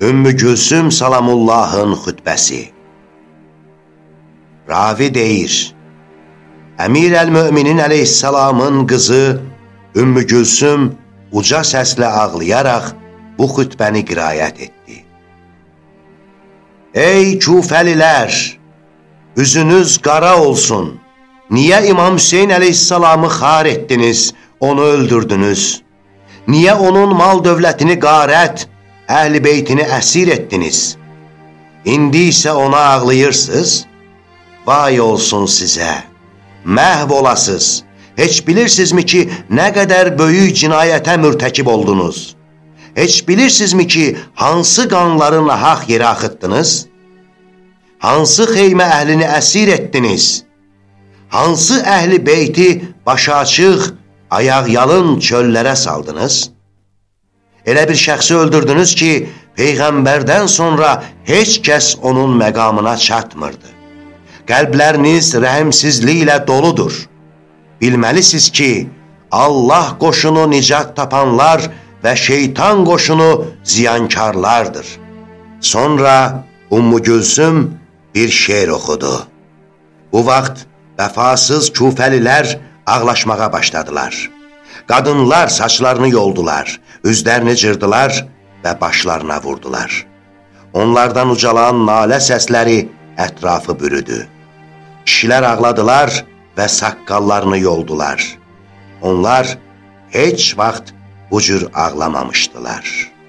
Ümmü Gülsüm Salamullahın xütbəsi Ravi deyir, Əmir əl-Möminin əleyhissalamın qızı Ümmü Gülsüm uca səslə ağlayaraq bu xütbəni qirayət etdi. Ey küfəlilər! Üzünüz qara olsun. Niyə İmam Hüseyin əleyhissalamı xar etdiniz, onu öldürdünüz? Niyə onun mal dövlətini qarət, əhl-i beytini əsir etdiniz? İndi isə ona ağlayırsınız? Vay olsun sizə, məhv olasız. Heç bilirsinizmi ki, nə qədər böyük cinayətə mürtəkib oldunuz? Heç bilirsinizmi ki, hansı qanları nahaq yerə axıtdınız? Hansı xeymə əhlini əsir etdiniz? Hansı əhli beyti başı açıq, ayaq yalın çöllərə saldınız? Elə bir şəxsi öldürdünüz ki, Peyğəmbərdən sonra heç kəs onun məqamına çatmırdı. Qəlbləriniz rəhimsizliklə doludur. Bilməlisiniz ki, Allah qoşunu nicat tapanlar və şeytan qoşunu ziyankarlardır. Sonra Ummu Gülsüm bir şeir oxudu. Bu vaxt vəfasız küfəlilər ağlaşmağa başladılar. Qadınlar saçlarını yoldular, üzlərini cırdılar və başlarına vurdular. Onlardan ucalan nalə səsləri ətrafı bürüdü. Kişilər ağladılar və saqqallarını yoldular. Onlar heç vaxt bu cür ağlamamışdılar.''